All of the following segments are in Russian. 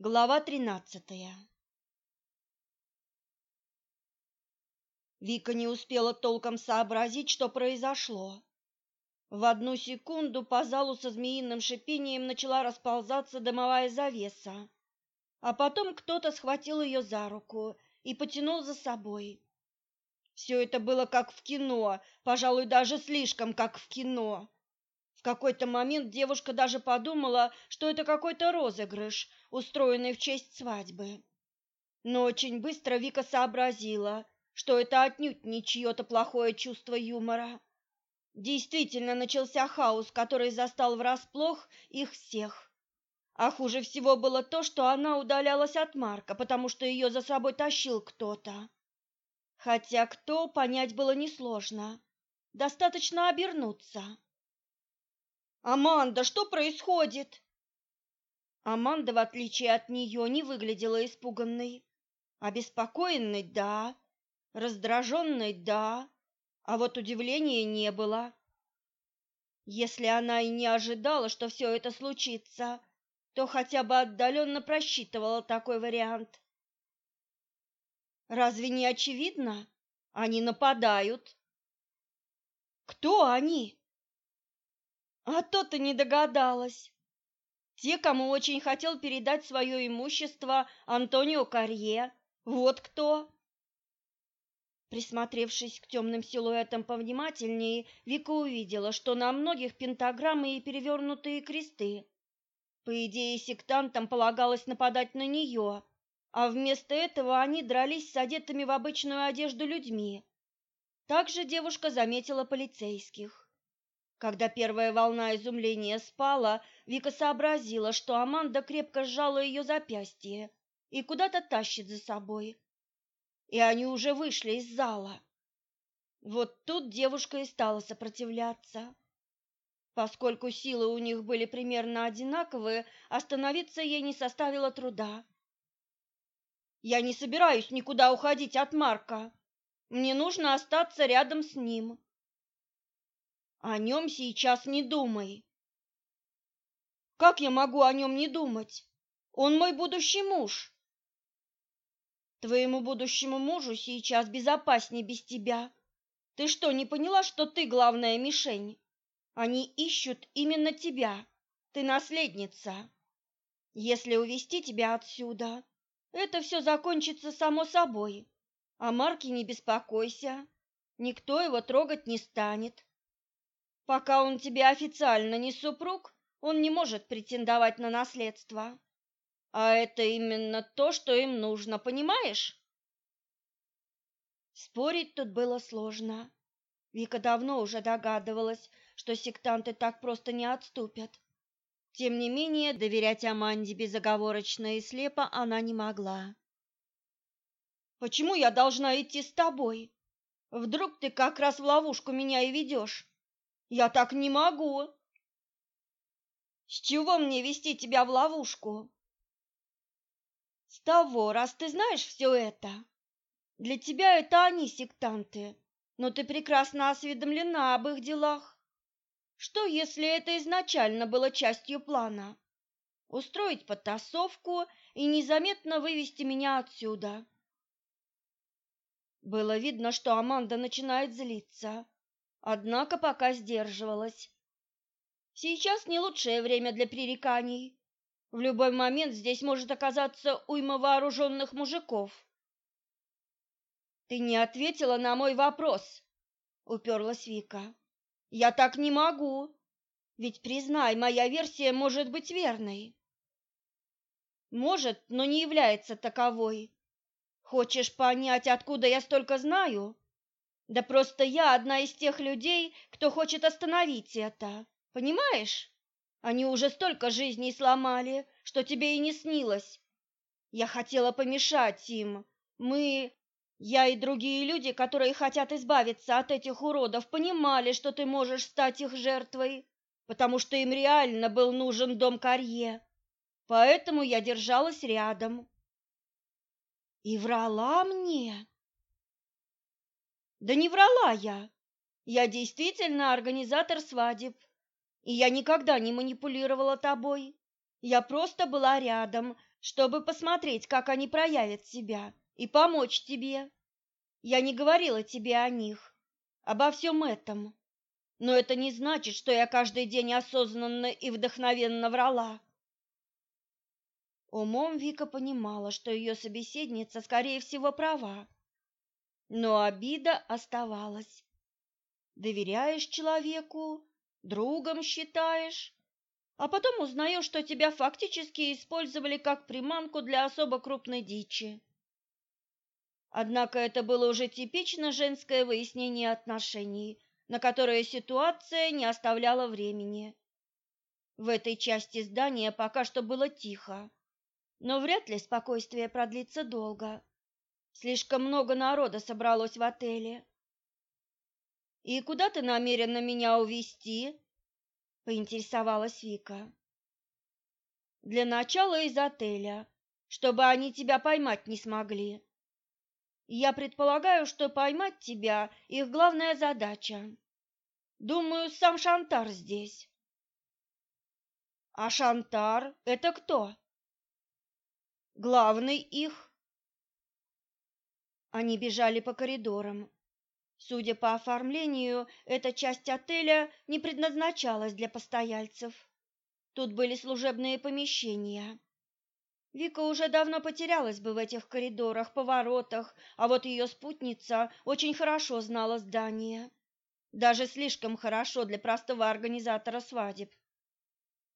Глава тринадцатая Вика не успела толком сообразить, что произошло. В одну секунду по залу со змеиным шипением начала расползаться дымовая завеса, а потом кто-то схватил ее за руку и потянул за собой. Все это было как в кино, пожалуй, даже слишком как в кино. Какой-то момент девушка даже подумала, что это какой-то розыгрыш, устроенный в честь свадьбы. Но очень быстро Вика сообразила, что это отнюдь не чье-то плохое чувство юмора. Действительно начался хаос, который застал врасплох их всех. А хуже всего было то, что она удалялась от Марка, потому что ее за собой тащил кто-то. Хотя кто, понять было несложно. Достаточно обернуться. «Аманда, что происходит?» Аманда, в отличие от нее, не выглядела испуганной. Обеспокоенной – да, раздраженной – да, а вот удивления не было. Если она и не ожидала, что все это случится, то хотя бы отдаленно просчитывала такой вариант. Разве не очевидно? Они нападают. Кто они? А то ты не догадалась. Те, кому очень хотел передать свое имущество Антонио Карье. Вот кто. Присмотревшись к темным силуэтам повнимательнее, Вика увидела, что на многих пентаграммы и перевернутые кресты. По идее, сектантам полагалось нападать на нее, а вместо этого они дрались с одетыми в обычную одежду людьми. Также девушка заметила полицейских. Когда первая волна изумления спала, Вика сообразила, что Аманда крепко сжала ее запястье и куда-то тащит за собой. И они уже вышли из зала. Вот тут девушка и стала сопротивляться. Поскольку силы у них были примерно одинаковые, остановиться ей не составило труда. Я не собираюсь никуда уходить от Марка. Мне нужно остаться рядом с ним. О нем сейчас не думай. Как я могу о нем не думать? Он мой будущий муж. Твоему будущему мужу сейчас безопаснее без тебя. Ты что, не поняла, что ты главная мишень? Они ищут именно тебя. Ты наследница. Если увести тебя отсюда, это все закончится само собой. А Марке не беспокойся, никто его трогать не станет. Пока он тебе официально не супруг, он не может претендовать на наследство. А это именно то, что им нужно, понимаешь? Спорить тут было сложно. Вика давно уже догадывалась, что сектанты так просто не отступят. Тем не менее, доверять Аманде безоговорочно и слепо она не могла. «Почему я должна идти с тобой? Вдруг ты как раз в ловушку меня и ведешь? Я так не могу!» «С чего мне вести тебя в ловушку?» «С того, раз ты знаешь все это. Для тебя это они сектанты, но ты прекрасно осведомлена об их делах. Что, если это изначально было частью плана? Устроить потасовку и незаметно вывести меня отсюда. Было видно, что Аманда начинает злиться, однако пока сдерживалась. Сейчас не лучшее время для пререканий. В любой момент здесь может оказаться уйма вооруженных мужиков. Ты не ответила на мой вопрос, уперлась Вика. Я так не могу. Ведь, признай, моя версия может быть верной. Может, но не является таковой. Хочешь понять, откуда я столько знаю? Да просто я одна из тех людей, кто хочет остановить это. Понимаешь? Они уже столько жизней сломали, что тебе и не снилось. Я хотела помешать им. Мы я и другие люди, которые хотят избавиться от этих уродов, понимали, что ты можешь стать их жертвой, потому что им реально был нужен дом Карье. Поэтому я держалась рядом. И врала мне. Да не врала я. Я действительно организатор свадеб, и я никогда не манипулировала тобой. Я просто была рядом, чтобы посмотреть, как они проявят себя, и помочь тебе. Я не говорила тебе о них, обо всем этом. Но это не значит, что я каждый день осознанно и вдохновенно врала. Умом Вика понимала, что ее собеседница, скорее всего, права. Но обида оставалась. Доверяешь человеку, другом считаешь, а потом узнаешь, что тебя фактически использовали как приманку для особо крупной дичи. Однако это было уже типично женское выяснение отношений, на которое ситуация не оставляла времени. В этой части здания пока что было тихо, но вряд ли спокойствие продлится долго. Слишком много народа собралось в отеле. И куда ты намерена меня увезти? поинтересовалась Вика. Для начала из отеля, чтобы они тебя поймать не смогли. Я предполагаю, что поймать тебя их главная задача. Думаю, сам Шантар здесь. А Шантар это кто? Главный их. Они бежали по коридорам. Судя по оформлению, эта часть отеля не предназначалась для постояльцев. Тут были служебные помещения. Вика уже давно потерялась бы в этих коридорах, поворотах, а вот ее спутница очень хорошо знала здание. Даже слишком хорошо для простого организатора свадеб.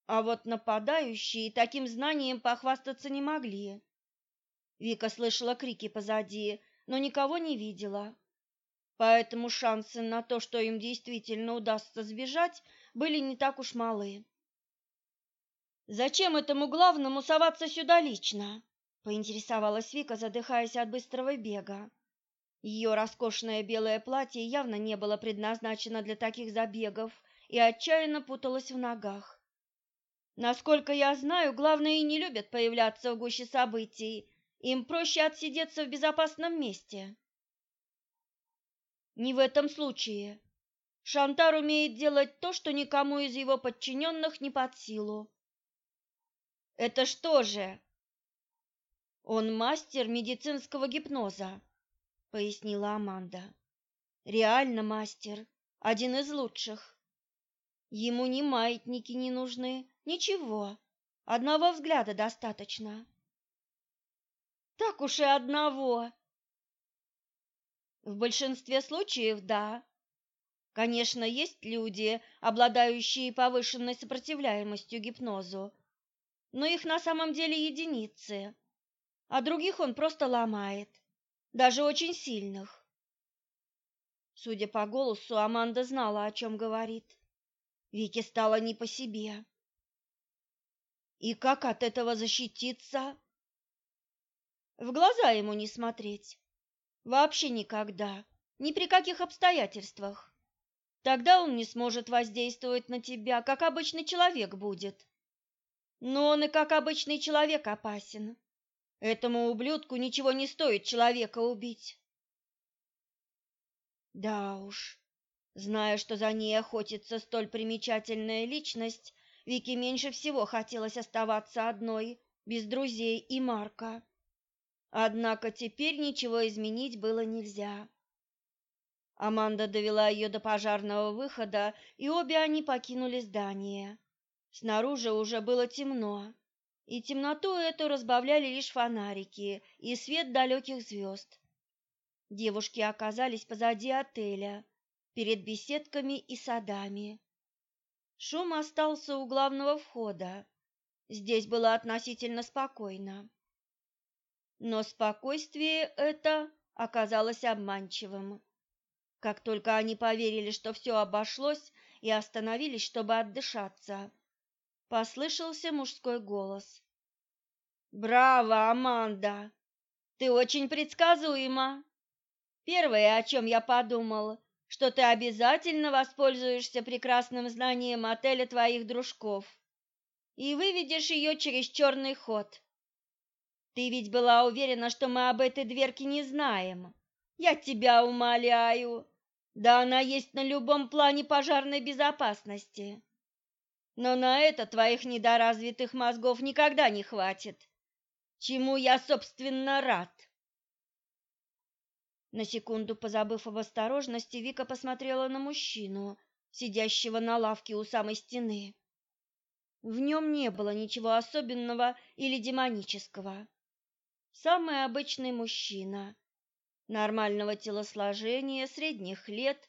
А вот нападающие таким знанием похвастаться не могли. Вика слышала крики позади, но никого не видела. Поэтому шансы на то, что им действительно удастся сбежать, были не так уж малы. Зачем этому главному соваться сюда лично? поинтересовалась Вика, задыхаясь от быстрого бега. Ее роскошное белое платье явно не было предназначено для таких забегов и отчаянно путалось в ногах. Насколько я знаю, главные не любят появляться в гуще событий. Им проще отсидеться в безопасном месте. Не в этом случае. Шантар умеет делать то, что никому из его подчиненных не под силу. Это что же? Он мастер медицинского гипноза, пояснила Аманда. Реально мастер, один из лучших. Ему ни маятники не нужны, ничего. Одного взгляда достаточно. Так уж и одного. В большинстве случаев да. Конечно, есть люди, обладающие повышенной сопротивляемостью гипнозу, но их на самом деле единицы, а других он просто ломает, даже очень сильных. Судя по голосу, Аманда знала, о чем говорит. Вике стало не по себе. И как от этого защититься? В глаза ему не смотреть. Вообще никогда, ни при каких обстоятельствах. Тогда он не сможет воздействовать на тебя, как обычный человек будет. Но он и как обычный человек опасен. Этому ублюдку ничего не стоит человека убить. Да уж, зная, что за ней охотится столь примечательная личность, Вике меньше всего хотелось оставаться одной, без друзей и Марка. Однако теперь ничего изменить было нельзя. Аманда довела ее до пожарного выхода, и обе они покинули здание. Снаружи уже было темно, и темноту эту разбавляли лишь фонарики и свет далеких звезд. Девушки оказались позади отеля, перед беседками и садами. Шум остался у главного входа. Здесь было относительно спокойно. Но спокойствие это оказалось обманчивым. Как только они поверили, что все обошлось, и остановились, чтобы отдышаться, послышался мужской голос. Браво, Аманда. Ты очень предсказуема. Первое, о чем я подумал, что ты обязательно воспользуешься прекрасным знанием отеля твоих дружков и выведешь ее через черный ход. Ты ведь была уверена, что мы об этой дверке не знаем. Я тебя умоляю. Да она есть на любом плане пожарной безопасности. Но на это твоих недоразвитых мозгов никогда не хватит. чему я, собственно, рад. На секунду позабыв об осторожности, Вика посмотрела на мужчину, сидящего на лавке у самой стены. В нем не было ничего особенного или демонического. Самый обычный мужчина, нормального телосложения, средних лет,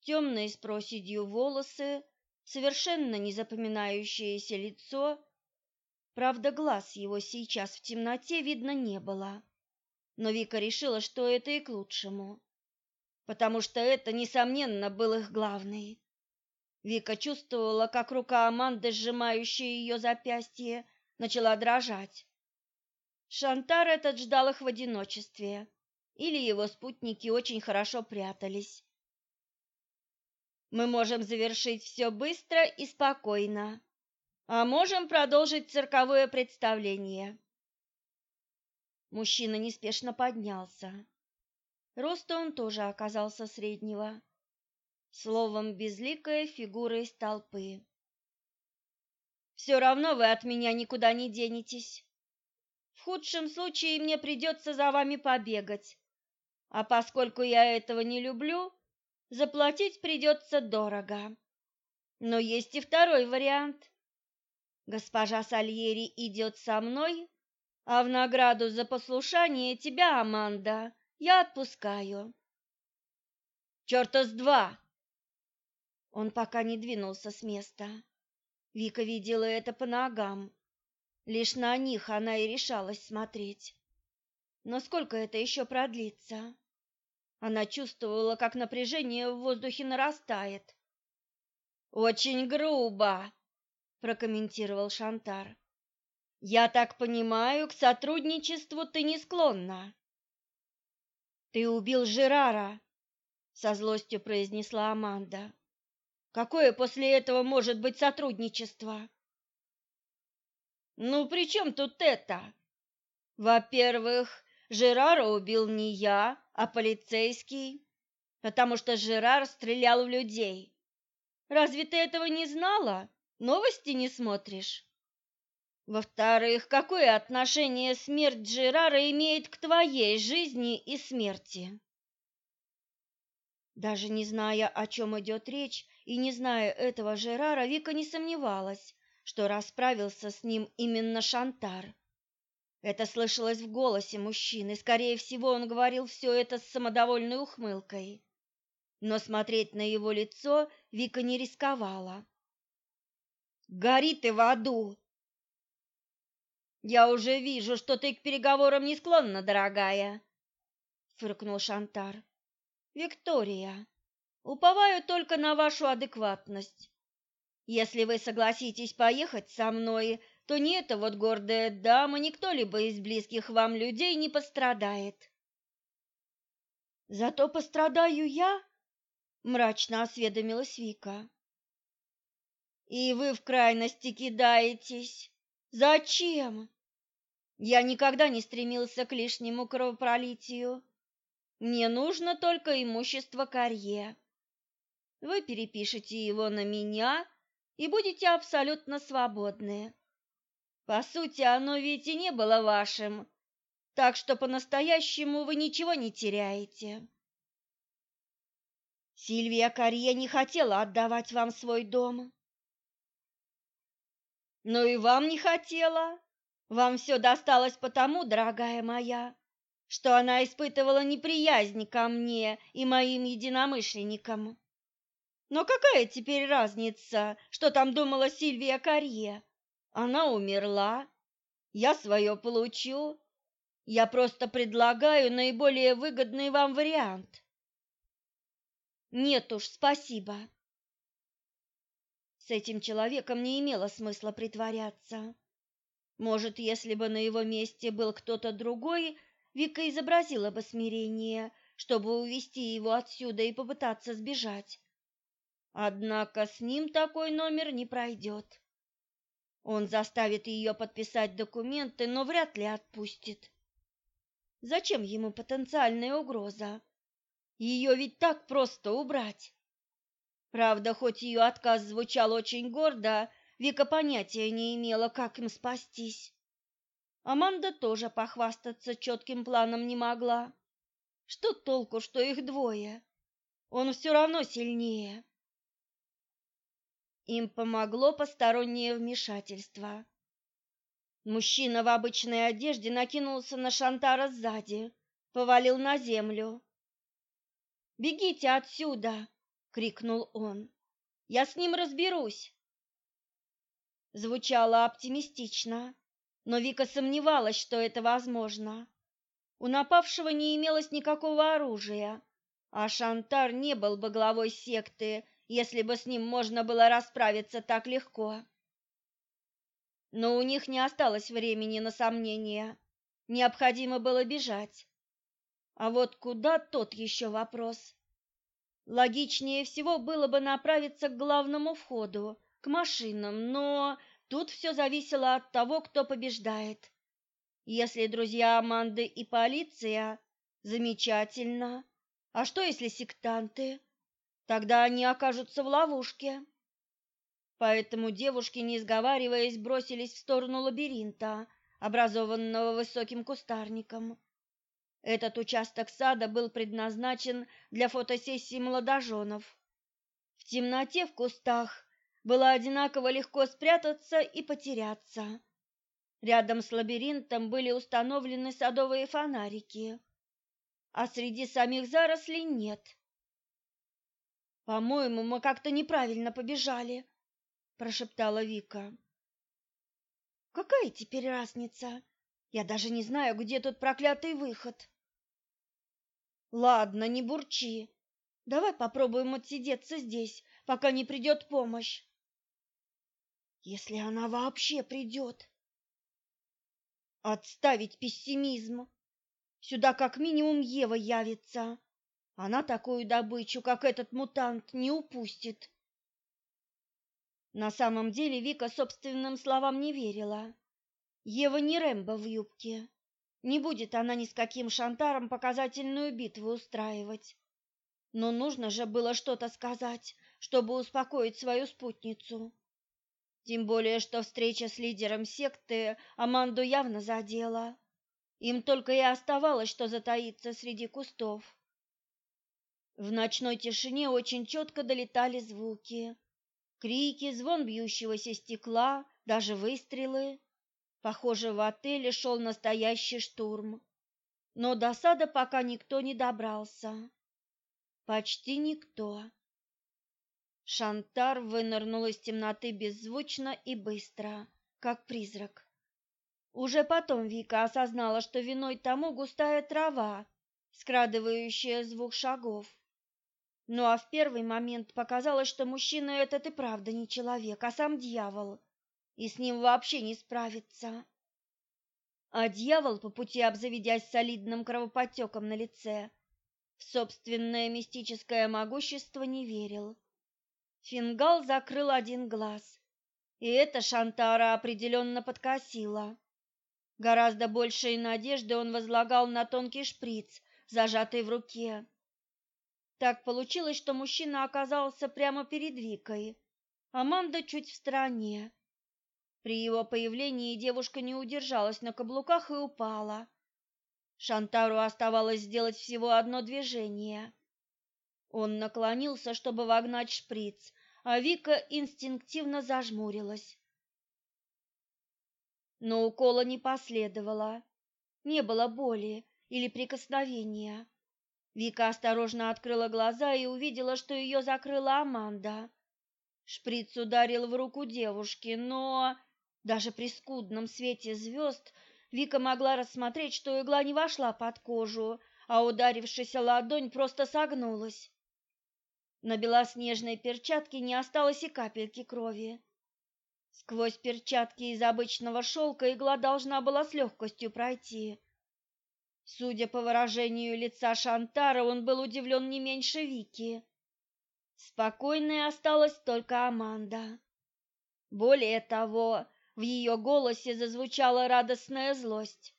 темные с проседью волосы, совершенно незапоминающееся лицо. Правда, глаз его сейчас в темноте видно не было. Но Вика решила, что это и к лучшему, потому что это, несомненно, был их главный. Вика чувствовала, как рука Аманды, сжимающая ее запястье, начала дрожать. Шантар этот ждал их в одиночестве, или его спутники очень хорошо прятались. Мы можем завершить все быстро и спокойно, а можем продолжить цирковое представление. Мужчина неспешно поднялся. Роста он тоже оказался среднего. Словом, безликая фигура из толпы. «Все равно вы от меня никуда не денетесь. В худшем случае мне придется за вами побегать, а поскольку я этого не люблю, заплатить придется дорого. Но есть и второй вариант. Госпожа Сальери идет со мной, а в награду за послушание тебя, Аманда, я отпускаю. Чёрта с два! Он пока не двинулся с места. Вика видела это по ногам. Лишь на них она и решалась смотреть. Но сколько это еще продлится? Она чувствовала, как напряжение в воздухе нарастает. Очень грубо, прокомментировал Шантар. Я так понимаю, к сотрудничеству ты не склонна. Ты убил Жерара, со злостью произнесла Аманда. Какое после этого может быть сотрудничество? Ну, при чем тут это? Во-первых, Жерара убил не я, а полицейский, потому что Жерар стрелял в людей. Разве ты этого не знала? Новости не смотришь? Во-вторых, какое отношение смерть Жерара имеет к твоей жизни и смерти? Даже не зная, о чем идет речь, и не зная этого Жерара, Вика не сомневалась, что расправился с ним именно Шантар. Это слышалось в голосе мужчины, скорее всего, он говорил все это с самодовольной ухмылкой. Но смотреть на его лицо Вика не рисковала. «Гори ты в аду!» «Я уже вижу, что ты к переговорам не склонна, дорогая», — фыркнул Шантар. «Виктория, уповаю только на вашу адекватность. Если вы согласитесь поехать со мной, то не эта вот гордая дама, ни кто-либо из близких вам людей не пострадает». «Зато пострадаю я?» — мрачно осведомилась Вика. «И вы в крайности кидаетесь. Зачем? Я никогда не стремился к лишнему кровопролитию. Мне нужно только имущество Карье. Вы перепишете его на меня и будете абсолютно свободны. По сути, оно ведь и не было вашим, так что по-настоящему вы ничего не теряете. Сильвия Карье не хотела отдавать вам свой дом. Но и вам не хотела. Вам все досталось потому, дорогая моя, что она испытывала неприязнь ко мне и моим единомышленникам. Но какая теперь разница, что там думала Сильвия Карье? Она умерла. Я свое получу. Я просто предлагаю наиболее выгодный вам вариант. Нет уж, спасибо. С этим человеком не имело смысла притворяться. Может, если бы на его месте был кто-то другой, Вика изобразила бы смирение, чтобы увести его отсюда и попытаться сбежать. Однако с ним такой номер не пройдет. Он заставит ее подписать документы, но вряд ли отпустит. Зачем ему потенциальная угроза? Ее ведь так просто убрать. Правда, хоть ее отказ звучал очень гордо, Вика понятия не имела, как им спастись. Аманда тоже похвастаться четким планом не могла. Что толку, что их двое? Он все равно сильнее. Им помогло постороннее вмешательство. Мужчина в обычной одежде накинулся на Шантара сзади, повалил на землю. «Бегите отсюда!» — крикнул он. «Я с ним разберусь!» Звучало оптимистично, но Вика сомневалась, что это возможно. У напавшего не имелось никакого оружия, а Шантар не был бы главой секты, если бы с ним можно было расправиться так легко. Но у них не осталось времени на сомнения. Необходимо было бежать. А вот куда тот еще вопрос. Логичнее всего было бы направиться к главному входу, к машинам, но тут все зависело от того, кто побеждает. Если друзья Аманды и полиция, замечательно. А что если сектанты? Тогда они окажутся в ловушке. Поэтому девушки, не сговариваясь, бросились в сторону лабиринта, образованного высоким кустарником. Этот участок сада был предназначен для фотосессий молодоженов. В темноте в кустах было одинаково легко спрятаться и потеряться. Рядом с лабиринтом были установлены садовые фонарики, а среди самих зарослей нет. По-моему, мы как-то неправильно побежали, прошептала Вика. Какая теперь разница? Я даже не знаю, где тут проклятый выход. Ладно, не бурчи. Давай попробуем отсидеться здесь, пока не придет помощь. Если она вообще придет. Отставить пессимизм. Сюда как минимум Ева явится. Она такую добычу, как этот мутант, не упустит. На самом деле Вика собственным словам не верила. Ева не Рэмбо в юбке. Не будет она ни с каким шантаром показательную битву устраивать. Но нужно же было что-то сказать, чтобы успокоить свою спутницу. Тем более, что встреча с лидером секты Аманду явно задела. Им только и оставалось, что затаиться среди кустов. В ночной тишине очень четко долетали звуки. Крики, звон бьющегося стекла, даже выстрелы. Похоже, в отеле шел настоящий штурм. Но до сада пока никто не добрался. Почти никто. Шантар вынырнул из темноты беззвучно и быстро, как призрак. Уже потом Вика осознала, что виной тому густая трава, скрадывающая звук шагов. Ну а в первый момент показалось, что мужчина этот и правда не человек, а сам дьявол, и с ним вообще не справиться. А дьявол, по пути обзаведясь солидным кровоподтеком на лице, в собственное мистическое могущество не верил. Фингал закрыл один глаз, и это Шантара определенно подкосило. Гораздо большие надежды он возлагал на тонкий шприц, зажатый в руке. Так получилось, что мужчина оказался прямо перед Викой, Аманда чуть в стороне. При его появлении девушка не удержалась на каблуках и упала. Шантару оставалось сделать всего одно движение. Он наклонился, чтобы вогнать шприц, а Вика инстинктивно зажмурилась. Но укола не последовало. Не было боли или прикосновения. Вика осторожно открыла глаза и увидела, что ее закрыла Аманда. Шприц ударил в руку девушки, но даже при скудном свете звезд Вика могла рассмотреть, что игла не вошла под кожу, а ударившаяся ладонь просто согнулась. На белоснежной перчатке не осталось и капельки крови. Сквозь перчатки из обычного шелка игла должна была с легкостью пройти. Судя по выражению лица Шантара, он был удивлен не меньше Вики. Спокойной осталась только Аманда. Более того, в ее голосе зазвучала радостная злость.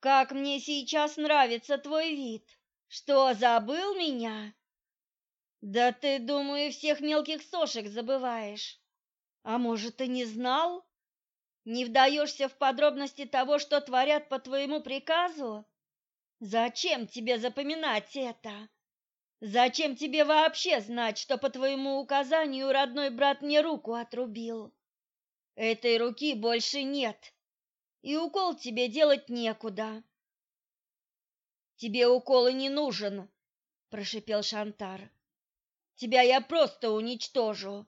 «Как мне сейчас нравится твой вид! Что, забыл меня?» Да ты, думаю, всех мелких сошек забываешь. А может, и не знал? Не вдаешься в подробности того, что творят по твоему приказу? Зачем тебе запоминать это? Зачем тебе вообще знать, что по твоему указанию родной брат мне руку отрубил? Этой руки больше нет, и укол тебе делать некуда. Тебе укол и не нужен, прошипел Шантар. Тебя я просто уничтожу.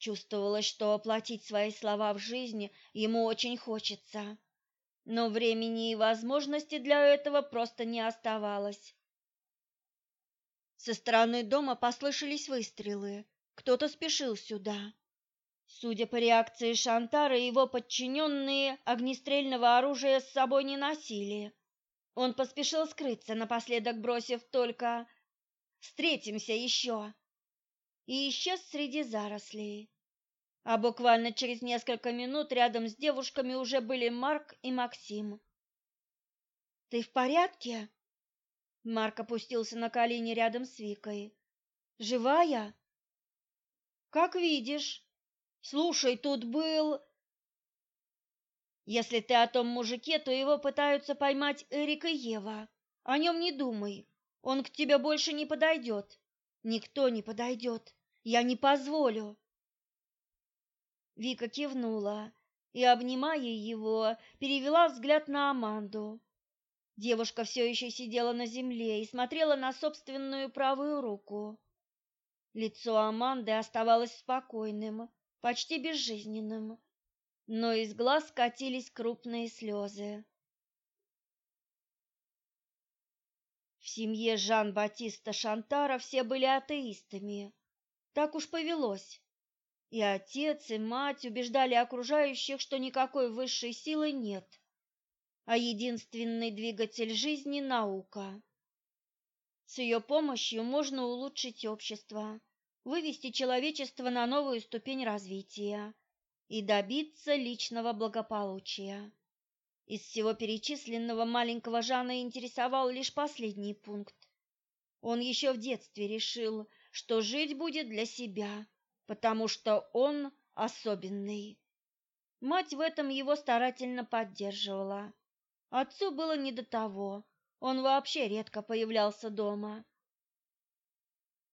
Чувствовалось, что оплатить свои слова в жизни ему очень хочется, но времени и возможности для этого просто не оставалось. Со стороны дома послышались выстрелы. Кто-то спешил сюда. Судя по реакции Шантара, его подчиненные огнестрельного оружия с собой не носили. Он поспешил скрыться, напоследок бросив только «Встретимся еще!» И исчез среди зарослей. А буквально через несколько минут рядом с девушками уже были Марк и Максим. «Ты в порядке?» Марк опустился на колени рядом с Викой. Живая? Как видишь. Слушай, тут был Если ты о том мужике, то его пытаются поймать Эрик и Ева. О нем не думай. Он к тебе больше не подойдет. Никто не подойдет. Я не позволю. Вика кивнула и, обнимая его, перевела взгляд на Аманду. Девушка все еще сидела на земле и смотрела на собственную правую руку. Лицо Аманды оставалось спокойным, почти безжизненным, но из глаз катились крупные слезы. В семье Жан-Батиста Шантара все были атеистами. Так уж повелось. И отец, и мать убеждали окружающих, что никакой высшей силы нет а единственный двигатель жизни – наука. С ее помощью можно улучшить общество, вывести человечество на новую ступень развития и добиться личного благополучия. Из всего перечисленного маленького Жана интересовал лишь последний пункт. Он еще в детстве решил, что жить будет для себя, потому что он особенный. Мать в этом его старательно поддерживала. Отцу было не до того. Он вообще редко появлялся дома.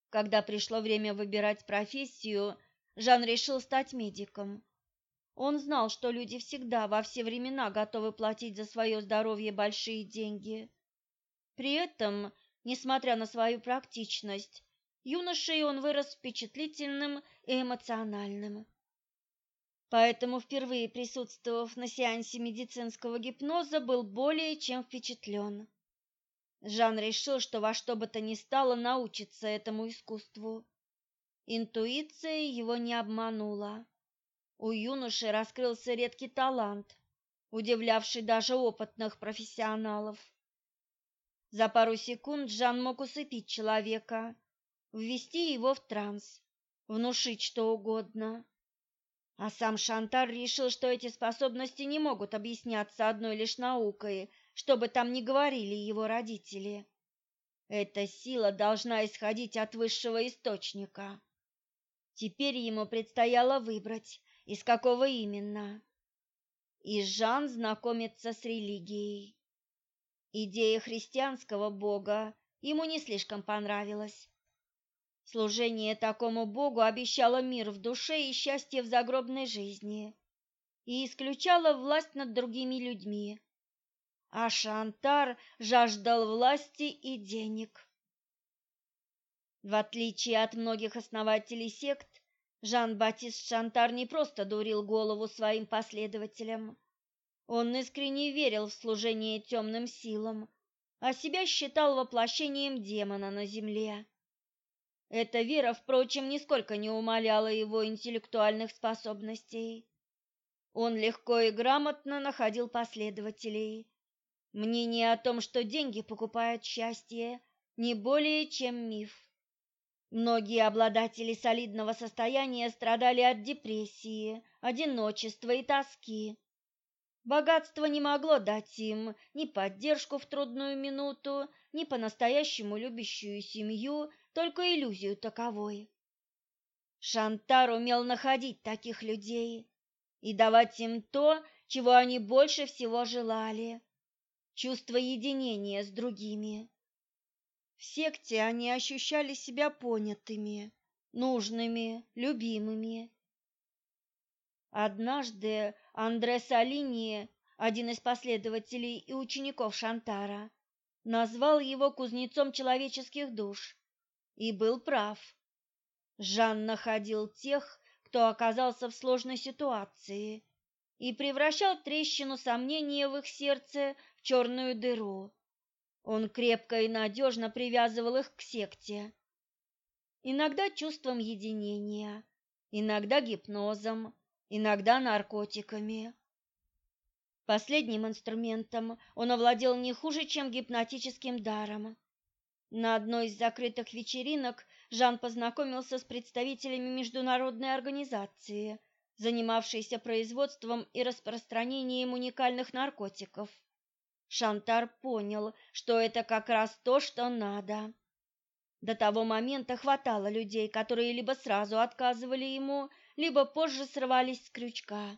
Когда пришло время выбирать профессию, Жан решил стать медиком. Он знал, что люди всегда во все времена готовы платить за свое здоровье большие деньги. При этом, несмотря на свою практичность, юношей он вырос впечатлительным и эмоциональным. Поэтому, впервые присутствовав на сеансе медицинского гипноза, был более чем впечатлен. Жан решил, что во что бы то ни стало научиться этому искусству. Интуиция его не обманула. У юноши раскрылся редкий талант, удивлявший даже опытных профессионалов. За пару секунд Жан мог усыпить человека, ввести его в транс, внушить что угодно. А сам Шантар решил, что эти способности не могут объясняться одной лишь наукой, что бы там ни говорили его родители. Эта сила должна исходить от высшего источника. Теперь ему предстояло выбрать, из какого именно. И Жан знакомится с религией. Идея христианского бога ему не слишком понравилась. Служение такому Богу обещало мир в душе и счастье в загробной жизни и исключало власть над другими людьми. А Шантар жаждал власти и денег. В отличие от многих основателей сект, Жан-Батист Шантар не просто дурил голову своим последователям. Он искренне верил в служение темным силам, а себя считал воплощением демона на земле. Эта вера, впрочем, нисколько не умаляла его интеллектуальных способностей. Он легко и грамотно находил последователей. Мнение о том, что деньги покупают счастье, не более чем миф. Многие обладатели солидного состояния страдали от депрессии, одиночества и тоски. Богатство не могло дать им ни поддержку в трудную минуту, ни по-настоящему любящую семью, только иллюзию таковой. Шантар умел находить таких людей, и давать им то, чего они больше всего желали – чувство единения с другими. В секте они ощущали себя понятыми, нужными, любимыми. Однажды Андре Салини, один из последователей и учеников Шантара, назвал его кузнецом человеческих душ и был прав. Жан находил тех, кто оказался в сложной ситуации, и превращал трещину сомнения в их сердце в черную дыру. Он крепко и надежно привязывал их к секте. Иногда чувством единения, иногда гипнозом, иногда наркотиками. Последним инструментом он овладел не хуже, чем гипнотическим даром. На одной из закрытых вечеринок Жан познакомился с представителями международной организации, занимавшейся производством и распространением уникальных наркотиков. Шантар понял, что это как раз то, что надо. До того момента хватало людей, которые либо сразу отказывали ему, либо позже срывались с крючка.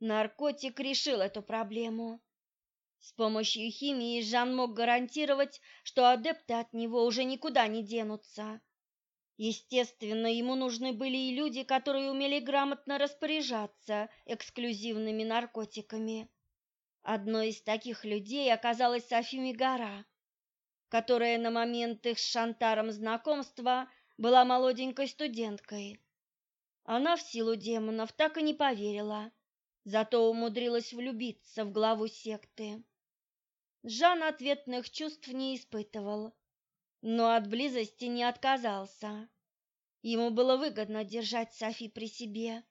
Наркотик решил эту проблему. С помощью химии Жан мог гарантировать, что адепты от него уже никуда не денутся. Естественно, ему нужны были и люди, которые умели грамотно распоряжаться эксклюзивными наркотиками. Одной из таких людей оказалась Софи Мигара, которая на момент их с Шантаром знакомства была молоденькой студенткой. Она в силу демонов так и не поверила, зато умудрилась влюбиться в главу секты. Жан ответных чувств не испытывал, но от близости не отказался. Ему было выгодно держать Софи при себе.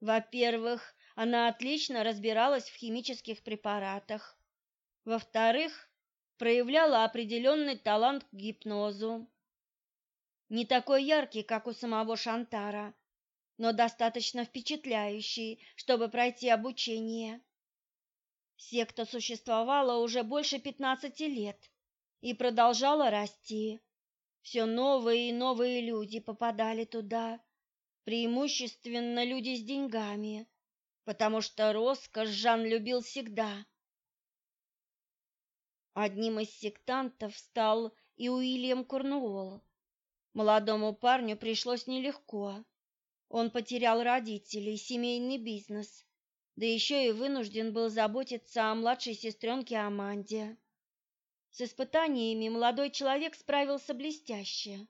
Во-первых, она отлично разбиралась в химических препаратах. Во-вторых, проявляла определенный талант к гипнозу. Не такой яркий, как у самого Шантара, но достаточно впечатляющий, чтобы пройти обучение. Секта существовала уже больше пятнадцати лет и продолжала расти. Все новые и новые люди попадали туда, преимущественно люди с деньгами, потому что роскошь Жан любил всегда. Одним из сектантов стал и Уильям Корнуолл. Молодому парню пришлось нелегко. Он потерял родителей, семейный бизнес, да еще и вынужден был заботиться о младшей сестренке Аманде. С испытаниями молодой человек справился блестяще.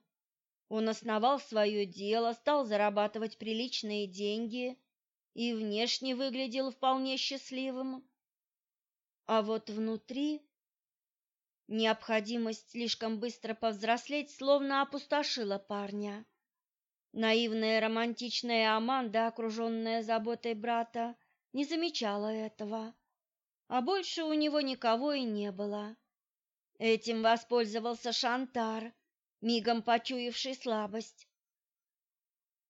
Он основал свое дело, стал зарабатывать приличные деньги и внешне выглядел вполне счастливым. А вот внутри необходимость слишком быстро повзрослеть словно опустошила парня. Наивная романтичная Аманда, окруженная заботой брата, не замечала этого, а больше у него никого и не было. Этим воспользовался Шантар, мигом почуявший слабость.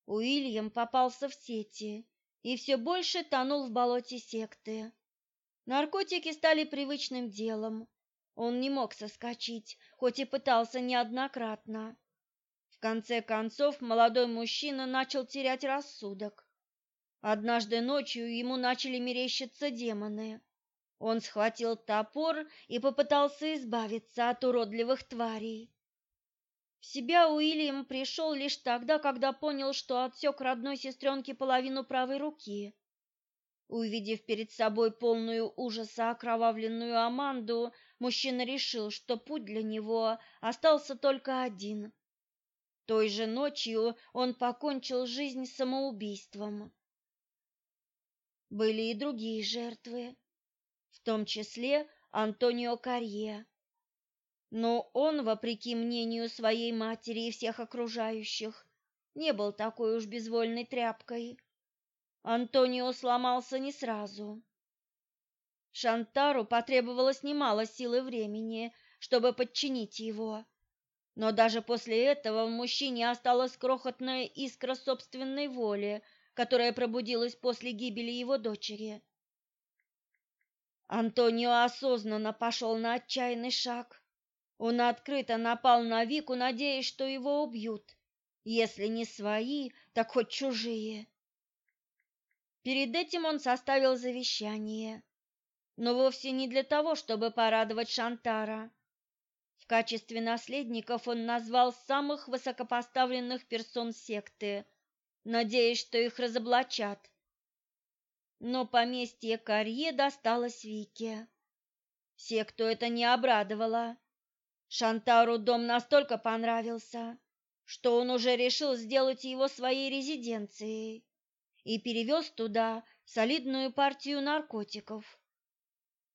Уильям попался в сети и все больше тонул в болоте секты. Наркотики стали привычным делом. Он не мог соскочить, хоть и пытался неоднократно. В конце концов, молодой мужчина начал терять рассудок. Однажды ночью ему начали мерещиться демоны. Он схватил топор и попытался избавиться от уродливых тварей. В себя Уильям пришел лишь тогда, когда понял, что отсек родной сестренке половину правой руки. Увидев перед собой полную ужаса окровавленную Аманду, мужчина решил, что путь для него остался только один. Той же ночью он покончил жизнь самоубийством. Были и другие жертвы, в том числе Антонио Карье. Но он, вопреки мнению своей матери и всех окружающих, не был такой уж безвольной тряпкой. Антонио сломался не сразу. Шантару потребовалось немало сил и времени, чтобы подчинить его. Но даже после этого в мужчине осталась крохотная искра собственной воли, которая пробудилась после гибели его дочери. Антонио осознанно пошел на отчаянный шаг. Он открыто напал на Вику, надеясь, что его убьют. Если не свои, так хоть чужие. Перед этим он составил завещание, но вовсе не для того, чтобы порадовать Шантара. В качестве наследников он назвал самых высокопоставленных персон секты, надеясь, что их разоблачат. Но поместье Карье досталось Вике. Секту это не обрадовало. Шантару дом настолько понравился, что он уже решил сделать его своей резиденцией и перевез туда солидную партию наркотиков.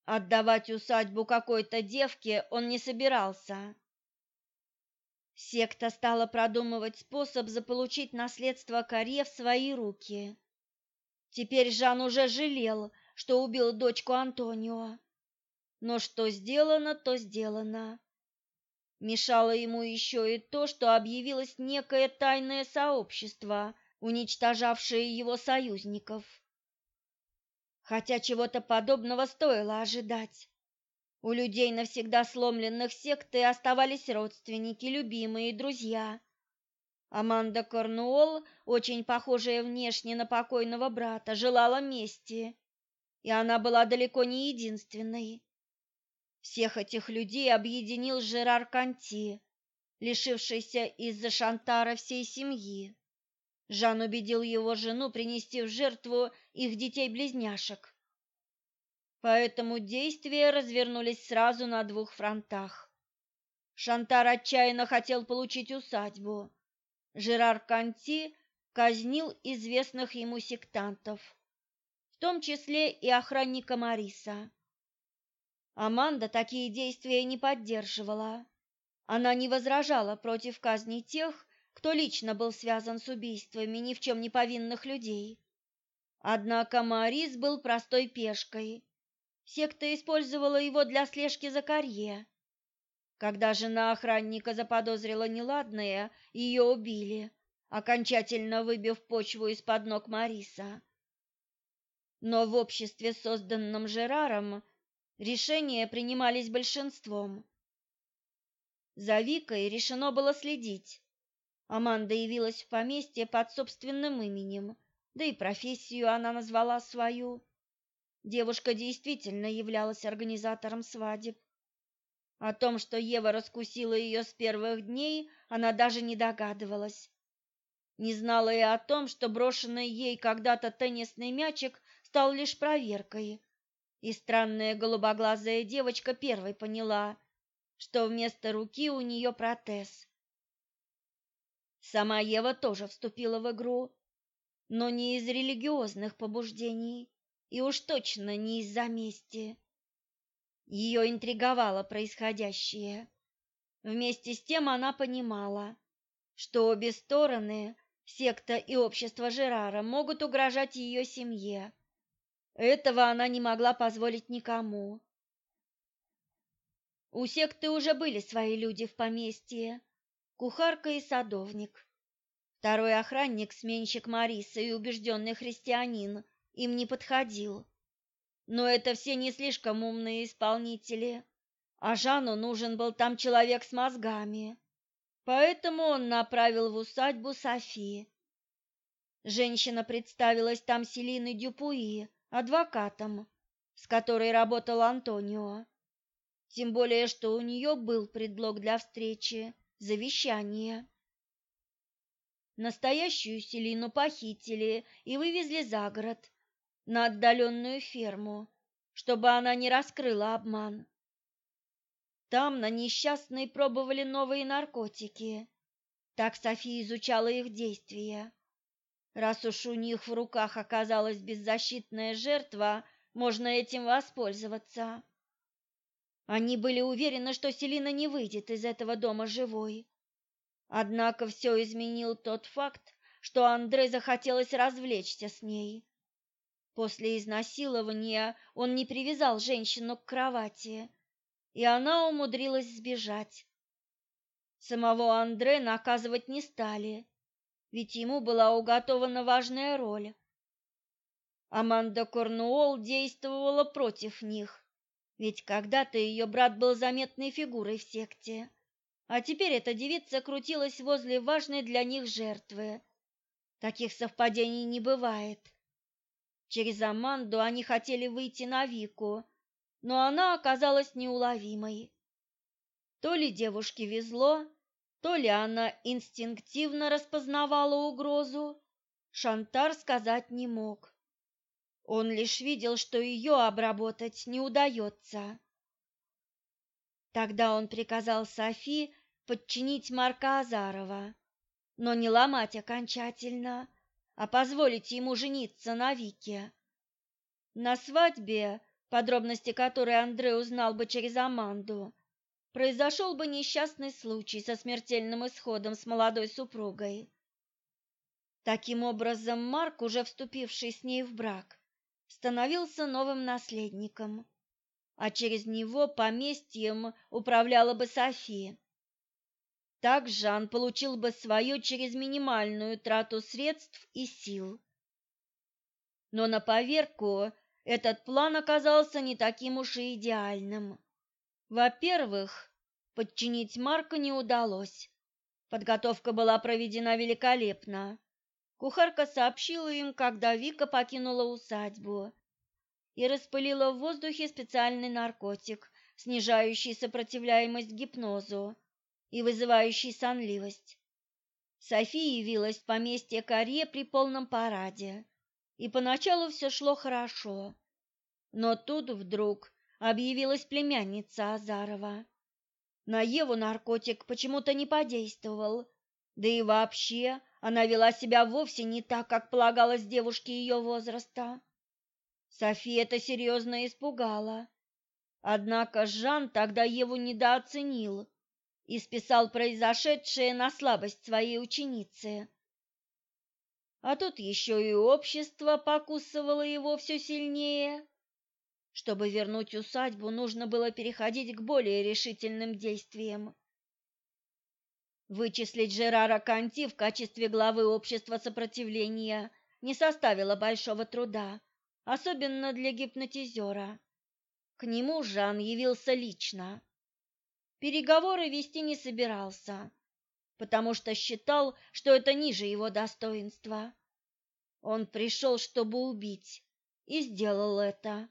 Отдавать усадьбу какой-то девке он не собирался. Секта стала продумывать способ заполучить наследство Каре в свои руки. Теперь Жан уже жалел, что убил дочку Антонио. Но что сделано, то сделано. Мешало ему еще и то, что объявилось некое тайное сообщество, уничтожавшее его союзников. Хотя чего-то подобного стоило ожидать. У людей, навсегда сломленных сектой, оставались родственники, любимые друзья. Аманда Корнуолл, очень похожая внешне на покойного брата, желала мести, и она была далеко не единственной. Всех этих людей объединил Жерар Канти, лишившийся из-за Шантара всей семьи. Жан убедил его жену принести в жертву их детей-близняшек. Поэтому действия развернулись сразу на двух фронтах. Шантар отчаянно хотел получить усадьбу. Жерар Канти казнил известных ему сектантов, в том числе и охранника Мариса. Аманда такие действия не поддерживала. Она не возражала против казни тех, кто лично был связан с убийствами ни в чем не повинных людей. Однако Марис был простой пешкой. Секта использовала его для слежки за карье. Когда жена охранника заподозрила неладное, ее убили, окончательно выбив почву из-под ног Мариса. Но в обществе, созданном Жераром, Решения принимались большинством. За Викой решено было следить. Аманда явилась в поместье под собственным именем, да и профессию она назвала свою. Девушка действительно являлась организатором свадеб. О том, что Ева раскусила ее с первых дней, она даже не догадывалась. Не знала и о том, что брошенный ей когда-то теннисный мячик стал лишь проверкой, и странная голубоглазая девочка первой поняла, что вместо руки у нее протез. Сама Ева тоже вступила в игру, но не из религиозных побуждений и уж точно не из-за мести. Ее интриговало происходящее. Вместе с тем она понимала, что обе стороны, секта и общество Жерара, могут угрожать ее семье этого она не могла позволить никому. У секты уже были свои люди в поместье, кухарка и садовник. Второй охранник, сменщик Мариса и убежденный христианин, им не подходил. Но это все не слишком умные исполнители, а Жану нужен был там человек с мозгами. Поэтому он направил в усадьбу Софии. Женщина представилась там Селиной Дюпуи, адвокатом, с которой работал Антонио. Тем более, что у нее был предлог для встречи – завещание. Настоящую Селину похитили и вывезли за город, на отдаленную ферму, чтобы она не раскрыла обман. Там на несчастной пробовали новые наркотики. Так София изучала их действия. Раз уж у них в руках оказалась беззащитная жертва, можно этим воспользоваться. Они были уверены, что Селина не выйдет из этого дома живой. Однако все изменил тот факт, что Андре захотелось развлечься с ней. После изнасилования он не привязал женщину к кровати, и она умудрилась сбежать. Самого Андре наказывать не стали, ведь ему была уготована важная роль. Аманда Корнуолл действовала против них, ведь когда-то ее брат был заметной фигурой в секте, а теперь эта девица крутилась возле важной для них жертвы. Таких совпадений не бывает. Через Аманду они хотели выйти на Вику, но она оказалась неуловимой. То ли девушке везло, то ли она инстинктивно распознавала угрозу, Шантар сказать не мог. Он лишь видел, что ее обработать не удается. Тогда он приказал Софи подчинить Марка Азарова, но не ломать окончательно, а позволить ему жениться на Вике. На свадьбе, подробности которой Андрей узнал бы через Аманду, произошел бы несчастный случай со смертельным исходом с молодой супругой. Таким образом, Марк, уже вступивший с ней в брак, становился новым наследником, а через него поместьем управляла бы София. Так Жан получил бы свое через минимальную трату средств и сил. Но на поверку этот план оказался не таким уж и идеальным. Во-первых, подчинить Марка не удалось. Подготовка была проведена великолепно. Кухарка сообщила им, когда Вика покинула усадьбу, и распылила в воздухе специальный наркотик, снижающий сопротивляемость гипнозу и вызывающий сонливость. София явилась в поместье Карье при полном параде, и поначалу все шло хорошо. Но тут вдруг объявилась племянница Азарова. На Еву наркотик почему-то не подействовал, да и вообще она вела себя вовсе не так, как полагалось девушке ее возраста. София это серьезно испугала. Однако Жан тогда Еву недооценил и списал произошедшее на слабость своей ученицы. А тут еще и общество покусывало его все сильнее. Чтобы вернуть усадьбу, нужно было переходить к более решительным действиям. Вычислить Жерара Канти в качестве главы общества сопротивления не составило большого труда, особенно для гипнотизера. К нему Жан явился лично. Переговоры вести не собирался, потому что считал, что это ниже его достоинства. Он пришел, чтобы убить, и сделал это.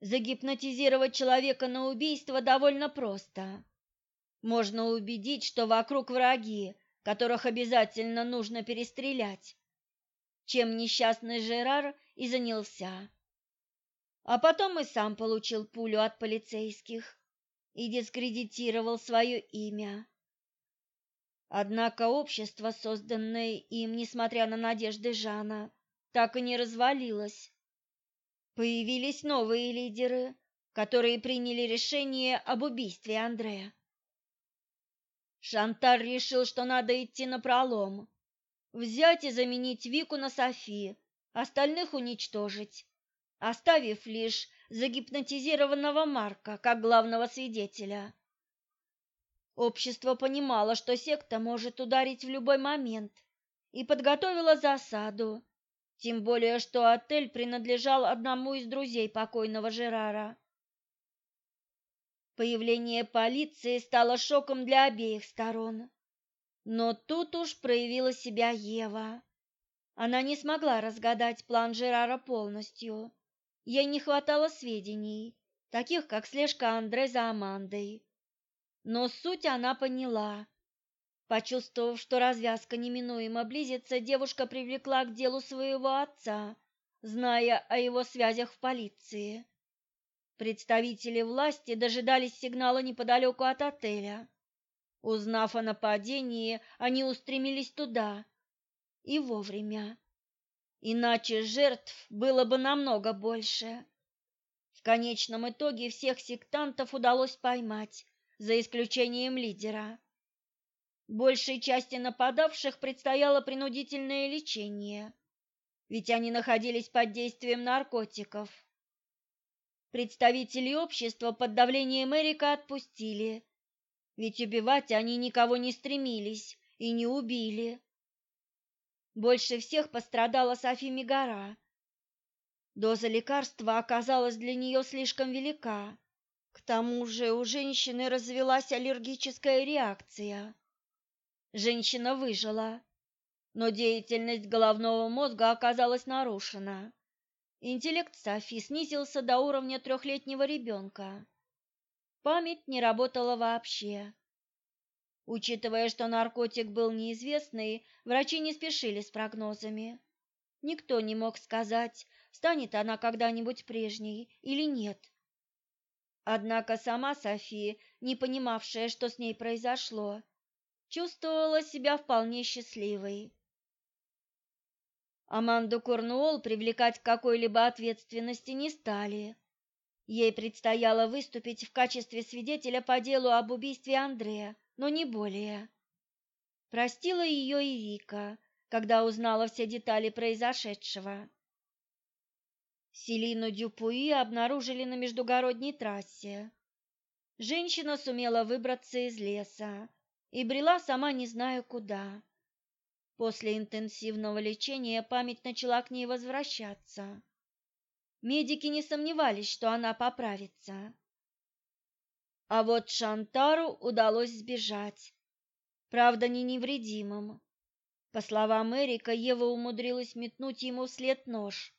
Загипнотизировать человека на убийство довольно просто. Можно убедить, что вокруг враги, которых обязательно нужно перестрелять, чем несчастный Жерар и занялся. А потом и сам получил пулю от полицейских и дискредитировал свое имя. Однако общество, созданное им, несмотря на надежды Жана, так и не развалилось. Появились новые лидеры, которые приняли решение об убийстве Андрея. Шантар решил, что надо идти на пролом, взять и заменить Вику на Софи, остальных уничтожить, оставив лишь загипнотизированного Марка как главного свидетеля. Общество понимало, что секта может ударить в любой момент, и подготовило засаду, тем более что отель принадлежал одному из друзей покойного Жерара. Появление полиции стало шоком для обеих сторон. Но тут уж проявила себя Ева. Она не смогла разгадать план Жерара полностью. Ей не хватало сведений, таких как слежка Андре за Амандой. Но суть она поняла. Почувствовав, что развязка неминуемо близится, девушка привлекла к делу своего отца, зная о его связях в полиции. Представители власти дожидались сигнала неподалеку от отеля. Узнав о нападении, они устремились туда. И вовремя. Иначе жертв было бы намного больше. В конечном итоге всех сектантов удалось поймать, за исключением лидера. Большей части нападавших предстояло принудительное лечение, ведь они находились под действием наркотиков. Представителей общества под давлением Эрика отпустили, ведь убивать они никого не стремились и не убили. Больше всех пострадала Софи Мигара. Доза лекарства оказалась для нее слишком велика. К тому же у женщины развилась аллергическая реакция. Женщина выжила, но деятельность головного мозга оказалась нарушена. Интеллект Софи снизился до уровня трехлетнего ребенка. Память не работала вообще. Учитывая, что наркотик был неизвестный, врачи не спешили с прогнозами. Никто не мог сказать, станет она когда-нибудь прежней или нет. Однако сама София, не понимавшая, что с ней произошло, чувствовала себя вполне счастливой. Аманду Корнуолл привлекать к какой-либо ответственности не стали. Ей предстояло выступить в качестве свидетеля по делу об убийстве Андрея, но не более. Простила ее и Вика, когда узнала все детали произошедшего. Селину Дюпуи обнаружили на междугородней трассе. Женщина сумела выбраться из леса и брела сама не знаю куда. После интенсивного лечения память начала к ней возвращаться. Медики не сомневались, что она поправится. А вот Шантару удалось сбежать. Правда, не невредимым. По словам Эрика, Ева умудрилась метнуть ему вслед нож.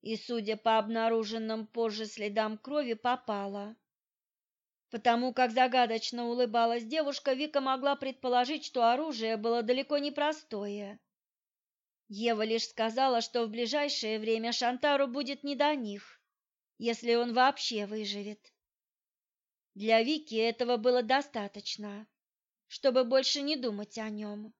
И, судя по обнаруженным позже следам крови, попала. Потому как загадочно улыбалась девушка, Вика могла предположить, что оружие было далеко не простое. Ева лишь сказала, что в ближайшее время Шантару будет не до них, если он вообще выживет. Для Вики этого было достаточно, чтобы больше не думать о нем.